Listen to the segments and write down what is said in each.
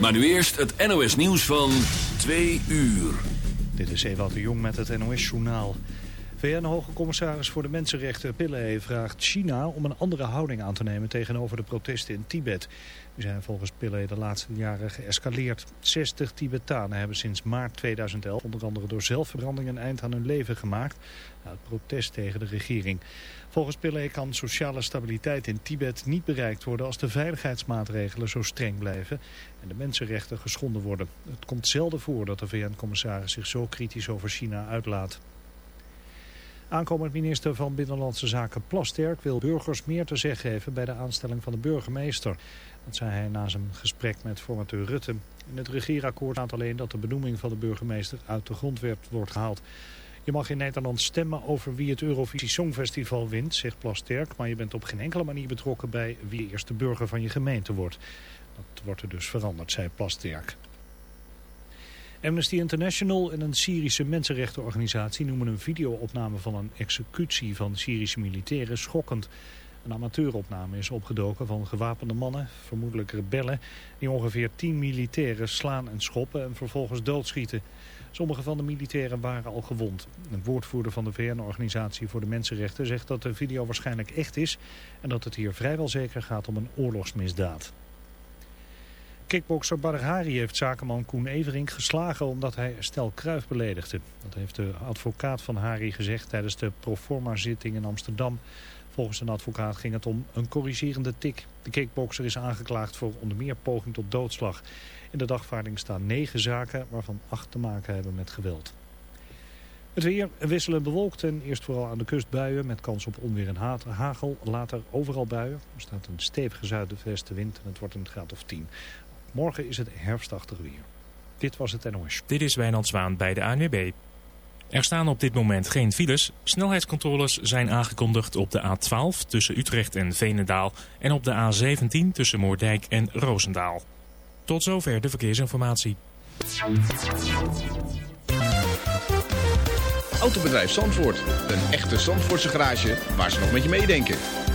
Maar nu eerst het NOS nieuws van 2 uur. Dit is Ewout de Jong met het NOS-journaal. VN-hoge commissaris voor de Mensenrechten Pillay vraagt China om een andere houding aan te nemen tegenover de protesten in Tibet. Die zijn volgens Pillay de laatste jaren geëscaleerd. 60 Tibetanen hebben sinds maart 2011 onder andere door zelfverbranding een eind aan hun leven gemaakt. Na het protest tegen de regering. Volgens Pillay kan sociale stabiliteit in Tibet niet bereikt worden als de veiligheidsmaatregelen zo streng blijven en de mensenrechten geschonden worden. Het komt zelden voor dat de VN-commissaris zich zo kritisch over China uitlaat. Aankomend minister van Binnenlandse Zaken Plasterk wil burgers meer te zeggen geven bij de aanstelling van de burgemeester. Dat zei hij na zijn gesprek met formateur Rutte. In het regeerakkoord staat alleen dat de benoeming van de burgemeester uit de grondwet wordt gehaald. Je mag in Nederland stemmen over wie het Eurovisie Songfestival wint, zegt Plasterk. Maar je bent op geen enkele manier betrokken bij wie eerst de burger van je gemeente wordt. Dat wordt er dus veranderd, zei Plasterk. Amnesty International en een Syrische mensenrechtenorganisatie noemen een videoopname van een executie van Syrische militairen schokkend. Een amateuropname is opgedoken van gewapende mannen, vermoedelijk rebellen, die ongeveer tien militairen slaan en schoppen en vervolgens doodschieten. Sommige van de militairen waren al gewond. Een woordvoerder van de VN-organisatie voor de Mensenrechten zegt dat de video waarschijnlijk echt is en dat het hier vrijwel zeker gaat om een oorlogsmisdaad. Kickbokser Badr Hari heeft zakenman Koen Everink geslagen omdat hij Stel Kruif beledigde. Dat heeft de advocaat van Hari gezegd tijdens de proforma-zitting in Amsterdam. Volgens een advocaat ging het om een corrigerende tik. De kickbokser is aangeklaagd voor onder meer poging tot doodslag. In de dagvaarding staan negen zaken waarvan acht te maken hebben met geweld. Het weer wisselen bewolkt en eerst vooral aan de kust buien met kans op onweer en hagel. Later overal buien. Er staat een stevige zuidwestenwind en het wordt een graad of 10. Morgen is het herfstachtig weer. Dit was het NOS. Dit is Wijnand Zwaan bij de ANWB. Er staan op dit moment geen files. Snelheidscontroles zijn aangekondigd op de A12 tussen Utrecht en Veenendaal... en op de A17 tussen Moordijk en Roosendaal. Tot zover de verkeersinformatie. Autobedrijf Zandvoort. Een echte Zandvoortse garage waar ze nog met je meedenken.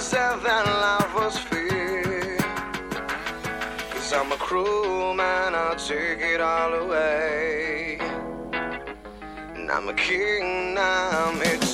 said that life was fair. Cause I'm a cruel man, I'll take it all away. And I'm a king, now I'm here.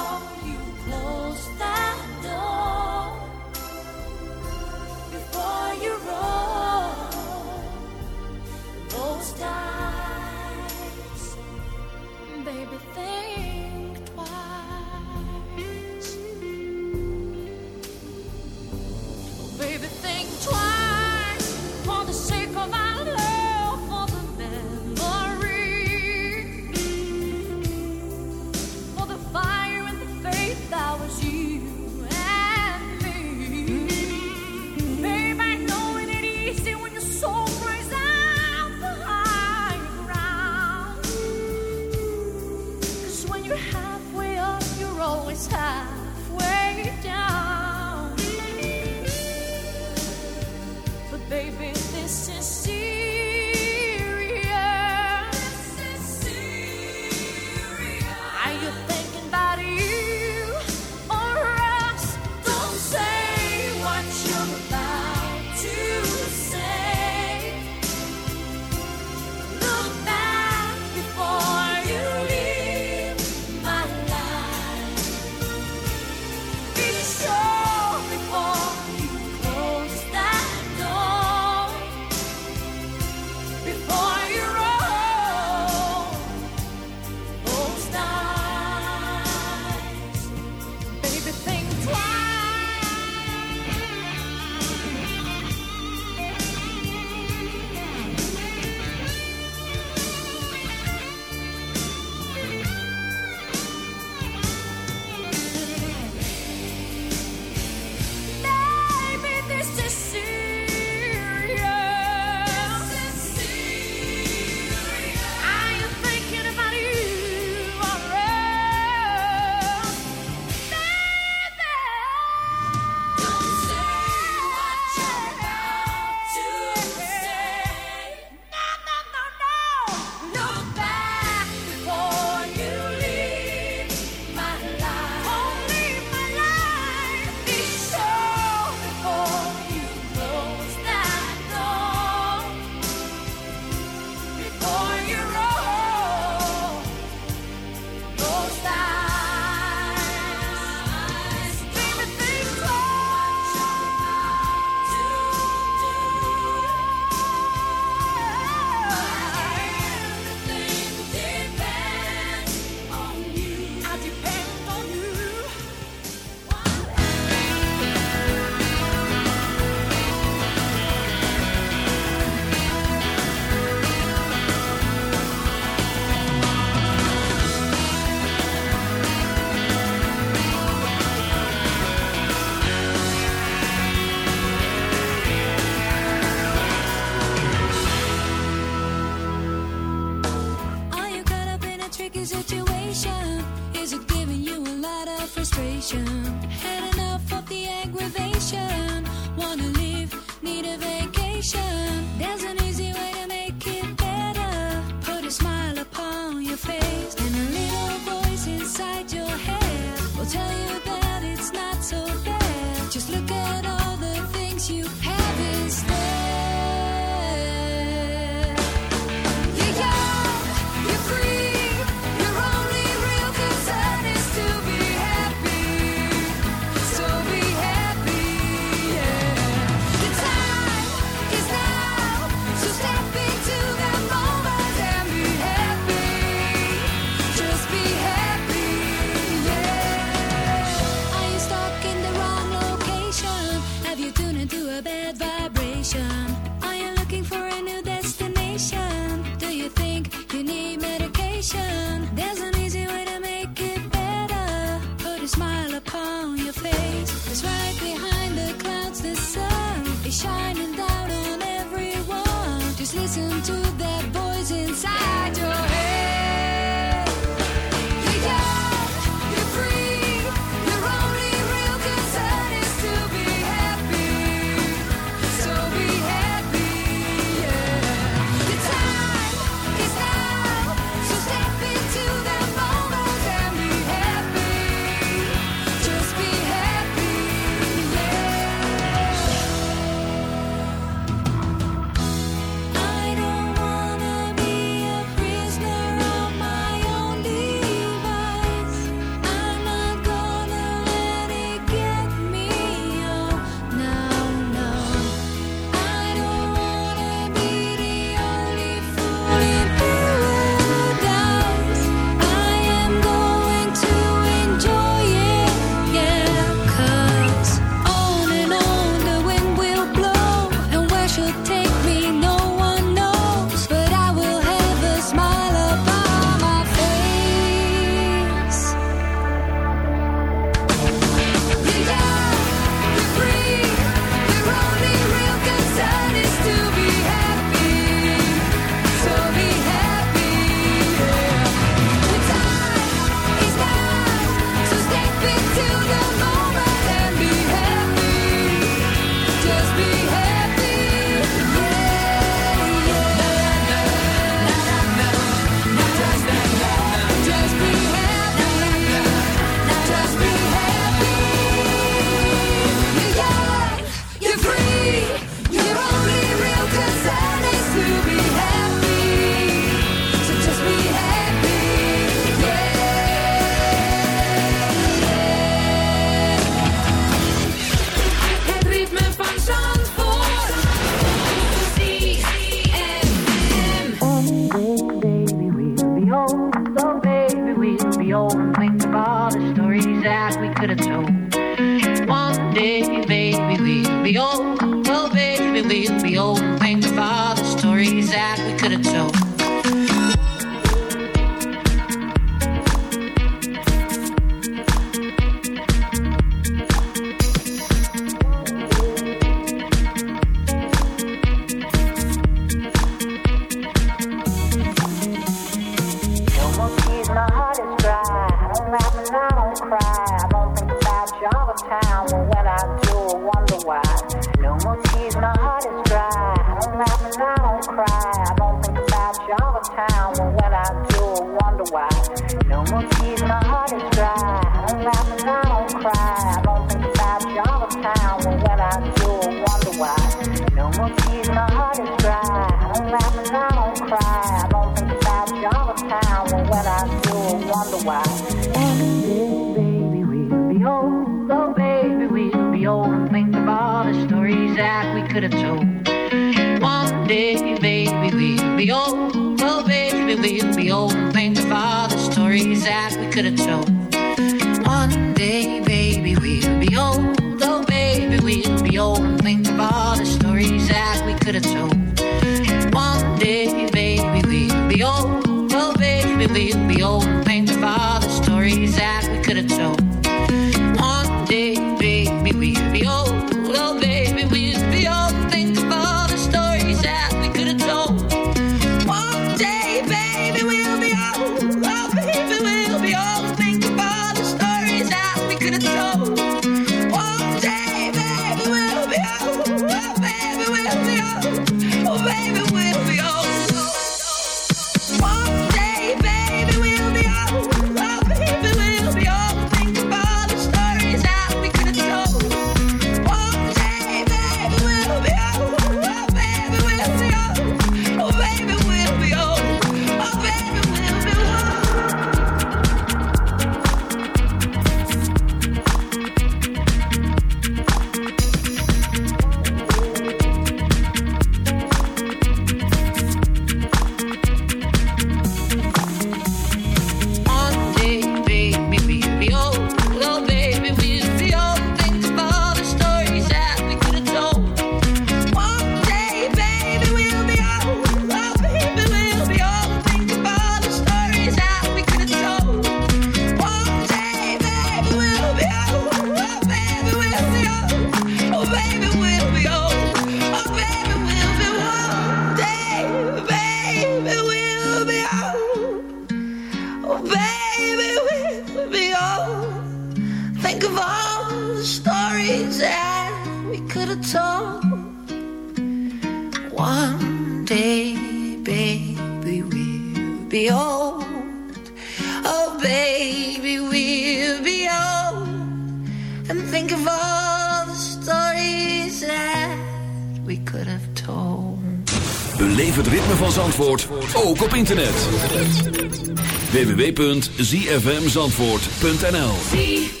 www.zfmzandvoort.nl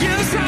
use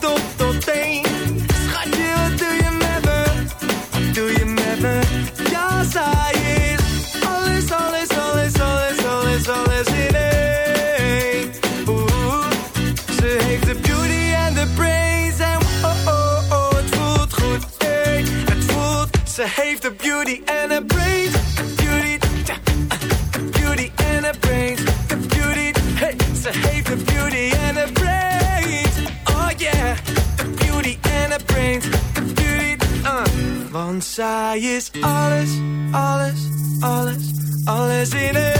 Klopt zij is alles, alles, alles, alles in één.